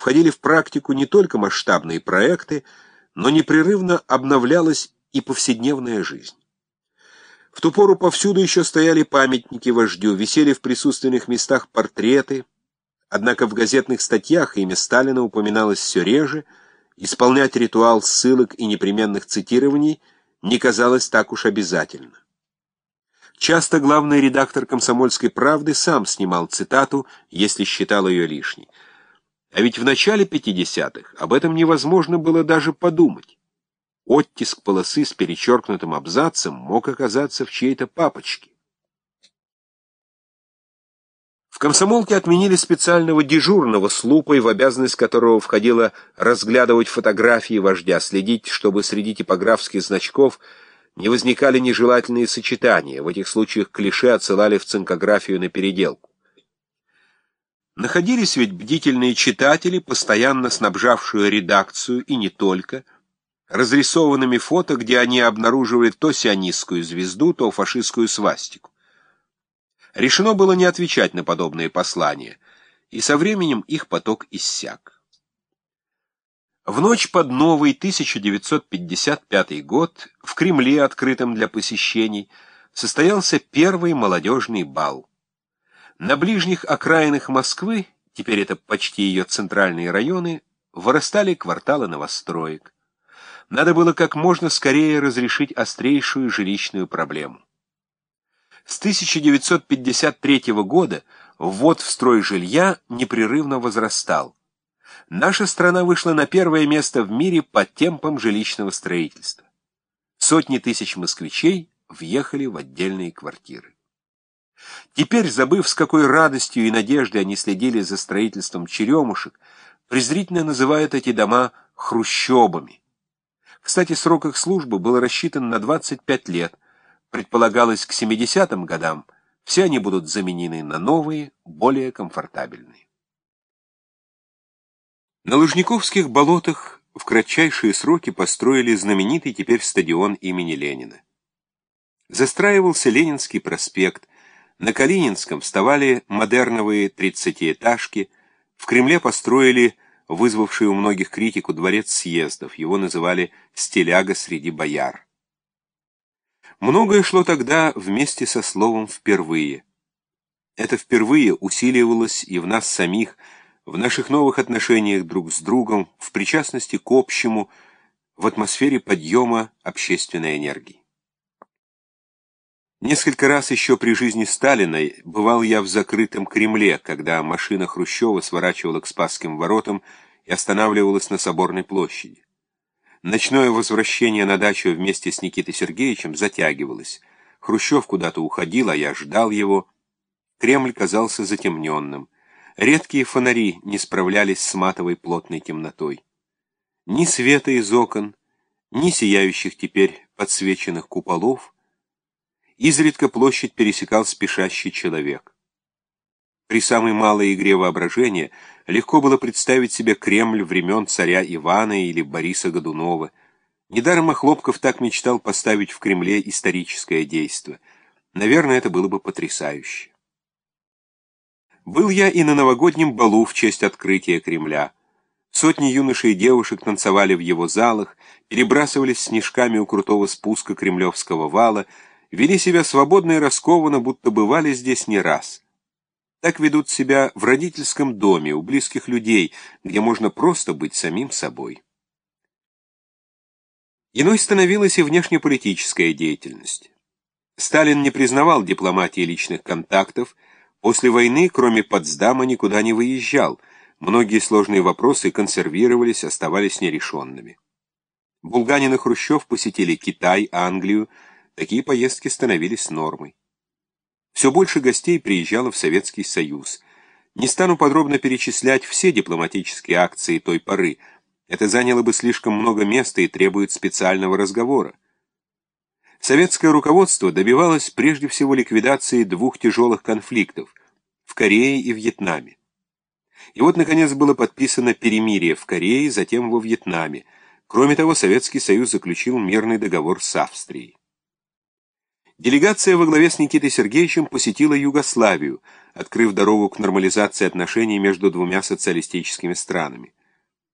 входили в практику не только масштабные проекты, но непрерывно обновлялась и повседневная жизнь. В ту пору повсюду еще стояли памятники вождю, висели в присутственных местах портреты, однако в газетных статьях имя Сталина упоминалось все реже, исполнять ритуал ссылок и непременных цитирований не казалось так уж обязательно. Часто главный редактор «Комсомольской правды» сам снимал цитату, если считал ее лишней. А ведь в начале 50-х об этом невозможно было даже подумать. Оттиск полосы с перечеркнутым абзацем мог оказаться в чьей-то папочке. В комсомолке отменили специального дежурного с лупой, в обязанность которого входило разглядывать фотографии вождя, следить, чтобы среди типографских значков не возникали нежелательные сочетания. В этих случаях клише отсылали в цинкографию на переделку. Находились ведь бдительные читатели, постоянно снабжавшие редакцию, и не только, разрисованными фото, где они обнаруживали то сионистскую звезду, то фашистскую свастику. Решено было не отвечать на подобные послания, и со временем их поток иссяк. В ночь под новый 1955 год в Кремле, открытом для посещений, состоялся первый молодежный бал. На ближних окраинах Москвы, теперь это почти ее центральные районы, вырастали кварталы новостроек. Надо было как можно скорее разрешить острейшую жилищную проблему. С 1953 года ввод в строй жилья непрерывно возрастал. Наша страна вышла на первое место в мире по темпам жилищного строительства. Сотни тысяч москвичей въехали в отдельные квартиры. Теперь, забыв, с какой радостью и надеждой они следили за строительством черемушек, презрительно называют эти дома хрущобами. Кстати, срок их службы был рассчитан на 25 лет. Предполагалось, к 70-м годам все они будут заменены на новые, более комфортабельные. На Лужниковских болотах в кратчайшие сроки построили знаменитый теперь стадион имени Ленина. Застраивался Ленинский проспект, на Калининском вставали модерновые тридцатиэтажки, в Кремле построили вызвавший у многих критику дворец съездов, его называли «стиляга среди бояр». Многое шло тогда вместе со словом «впервые». Это впервые усиливалось и в нас самих, в наших новых отношениях друг с другом, в причастности к общему, в атмосфере подъема общественной энергии. Несколько раз еще при жизни Сталина бывал я в закрытом Кремле, когда машина Хрущева сворачивала к Спасским воротам и останавливалась на Соборной площади. Ночное возвращение на дачу вместе с Никитой Сергеевичем затягивалось. Хрущев куда-то уходил, а я ждал его. Кремль казался затемненным. Редкие фонари не справлялись с матовой плотной темнотой. Ни света из окон, ни сияющих теперь подсвеченных куполов — Изредка площадь пересекал спешащий человек. При самой малой игре воображения легко было представить себе Кремль времен царя Ивана или Бориса Годунова. Недаром Охлопков так мечтал поставить в Кремле историческое действо. Наверное, это было бы потрясающе. Был я и на новогоднем балу в честь открытия Кремля. Сотни юношей и девушек танцевали в его залах, перебрасывались снежками у крутого спуска Кремлевского вала, вели себя свободно и раскованно, будто бывали здесь не раз. Так ведут себя в родительском доме, у близких людей, где можно просто быть самим собой. Иной становилась и внешнеполитическая деятельность. Сталин не признавал дипломатии личных контактов, после войны, кроме Потсдама, никуда не выезжал, многие сложные вопросы консервировались, оставались нерешенными. Булганин и Хрущев посетили Китай, Англию, Такие поездки становились нормой. Все больше гостей приезжало в Советский Союз. Не стану подробно перечислять все дипломатические акции той поры. Это заняло бы слишком много места и требует специального разговора. Советское руководство добивалось прежде всего ликвидации двух тяжелых конфликтов в Корее и Вьетнаме. И вот, наконец, было подписано перемирие в Корее, затем во Вьетнаме. Кроме того, Советский Союз заключил мирный договор с Австрией. Делегация во главе с Никитой Сергеевичем посетила Югославию, открыв дорогу к нормализации отношений между двумя социалистическими странами.